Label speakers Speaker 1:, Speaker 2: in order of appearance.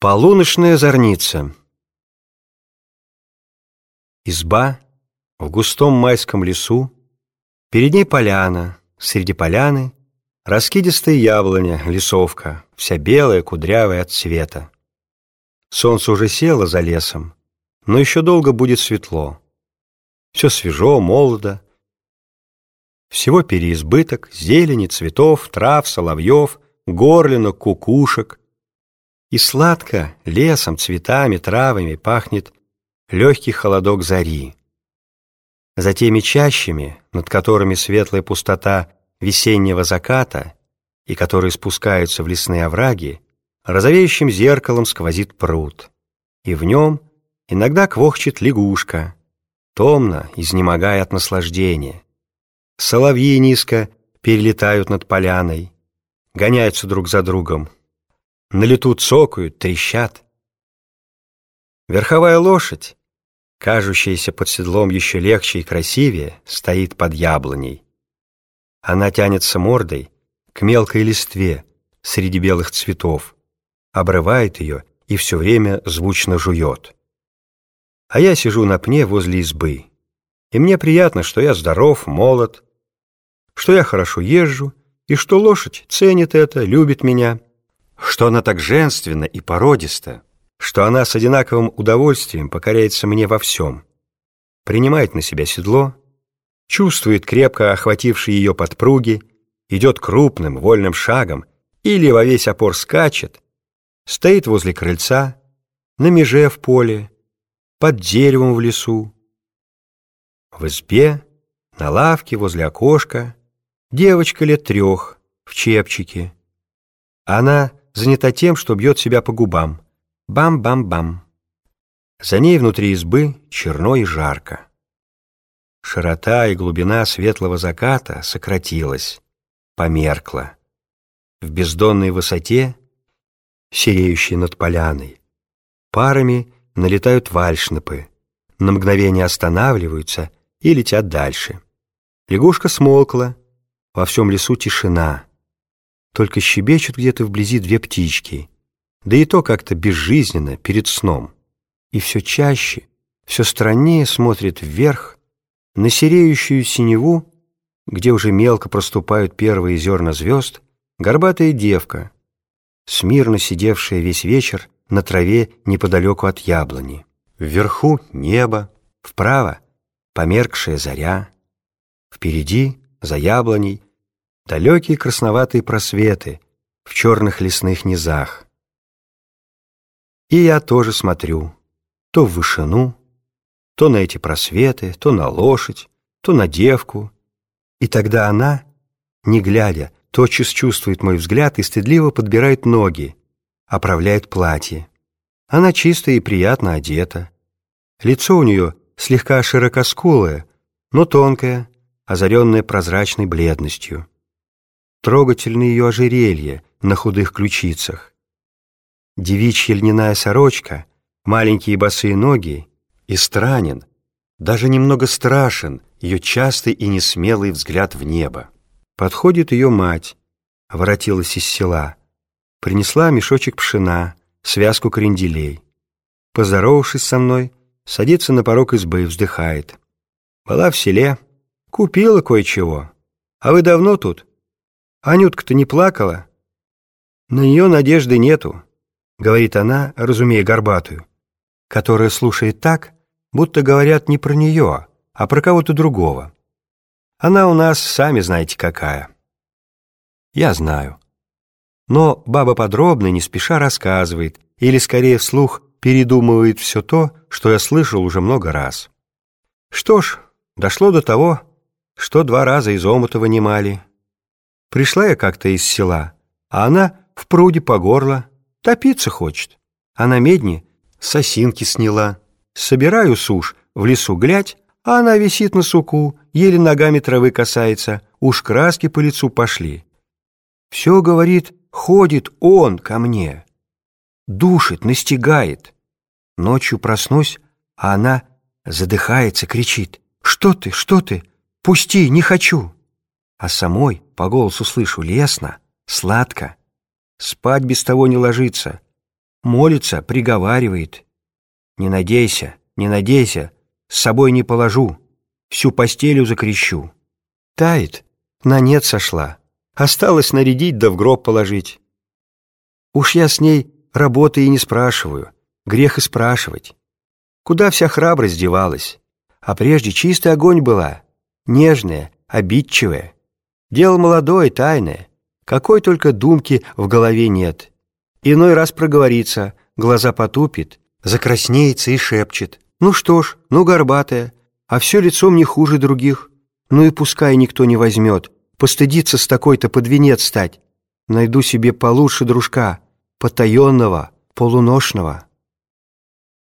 Speaker 1: Полуночная зорница Изба в густом майском лесу, Перед ней поляна, среди поляны Раскидистая яблоня, лесовка, Вся белая, кудрявая от цвета. Солнце уже село за лесом, Но еще долго будет светло. Все свежо, молодо. Всего переизбыток зелени, цветов, трав, соловьев, горлинок, кукушек — и сладко лесом, цветами, травами пахнет легкий холодок зари. За теми чащами, над которыми светлая пустота весеннего заката и которые спускаются в лесные овраги, розовеющим зеркалом сквозит пруд, и в нем иногда квохчет лягушка, томно, изнемогая от наслаждения. Соловьи низко перелетают над поляной, гоняются друг за другом, на лету цокают, трещат. Верховая лошадь, кажущаяся под седлом еще легче и красивее, стоит под яблоней. Она тянется мордой к мелкой листве среди белых цветов, обрывает ее и все время звучно жует. А я сижу на пне возле избы, и мне приятно, что я здоров, молод, что я хорошо езжу, и что лошадь ценит это, любит меня — что она так женственна и породиста, что она с одинаковым удовольствием покоряется мне во всем, принимает на себя седло, чувствует крепко охватившие ее подпруги, идет крупным, вольным шагом или во весь опор скачет, стоит возле крыльца, на меже в поле, под деревом в лесу, в избе, на лавке возле окошка, девочка лет трех, в чепчике. Она занята тем, что бьет себя по губам. Бам-бам-бам. За ней внутри избы черно и жарко. Широта и глубина светлого заката сократилась, померкла. В бездонной высоте, сереющей над поляной, парами налетают вальшнепы, на мгновение останавливаются и летят дальше. Лягушка смолкла, во всем лесу тишина — только щебечут где-то вблизи две птички, да и то как-то безжизненно, перед сном. И все чаще, все страннее смотрит вверх, на сереющую синеву, где уже мелко проступают первые зерна звезд, горбатая девка, смирно сидевшая весь вечер на траве неподалеку от яблони. Вверху небо, вправо померкшая заря, впереди, за яблоней, далекие красноватые просветы в черных лесных низах. И я тоже смотрю, то в вышину, то на эти просветы, то на лошадь, то на девку. И тогда она, не глядя, тотчас чувствует мой взгляд и стыдливо подбирает ноги, оправляет платье. Она чистая и приятно одета. Лицо у нее слегка широкоскулое, но тонкое, озаренное прозрачной бледностью трогательно ее ожерелье на худых ключицах. Девичья льняная сорочка, маленькие босые ноги и странен, даже немного страшен ее частый и несмелый взгляд в небо. Подходит ее мать, воротилась из села, принесла мешочек пшена, связку кренделей. Поздоровавшись со мной, садится на порог избы и вздыхает. Была в селе, купила кое-чего. А вы давно тут? Анютка-то не плакала? На нее надежды нету, говорит она, разумея горбатую, которая слушает так, будто говорят не про нее, а про кого-то другого. Она у нас, сами знаете, какая. Я знаю. Но баба подробно, не спеша рассказывает, или скорее вслух передумывает все то, что я слышал уже много раз. Что ж, дошло до того, что два раза из омута вынимали, Пришла я как-то из села, а она в пруде по горло, топиться хочет. А на медне сосинки сняла. Собираю сушь, в лесу глядь, а она висит на суку, еле ногами травы касается, уж краски по лицу пошли. Все, говорит, ходит он ко мне. Душит, настигает. Ночью проснусь, а она задыхается, кричит. «Что ты, что ты? Пусти, не хочу!» А самой по голосу слышу лестно, сладко. Спать без того не ложится. Молится, приговаривает. Не надейся, не надейся, с собой не положу, всю постелю закрещу. Тает, на нет сошла, осталось нарядить да в гроб положить. Уж я с ней работы и не спрашиваю, грех и спрашивать. Куда вся храбрость девалась? А прежде чистый огонь была, нежная, обидчивая. Дело молодое, тайное, какой только думки в голове нет. Иной раз проговорится, глаза потупит, закраснеется и шепчет. Ну что ж, ну горбатая, а все лицом не хуже других. Ну и пускай никто не возьмет, постыдиться с такой-то под венец стать. Найду себе получше дружка, потаенного, полуношного.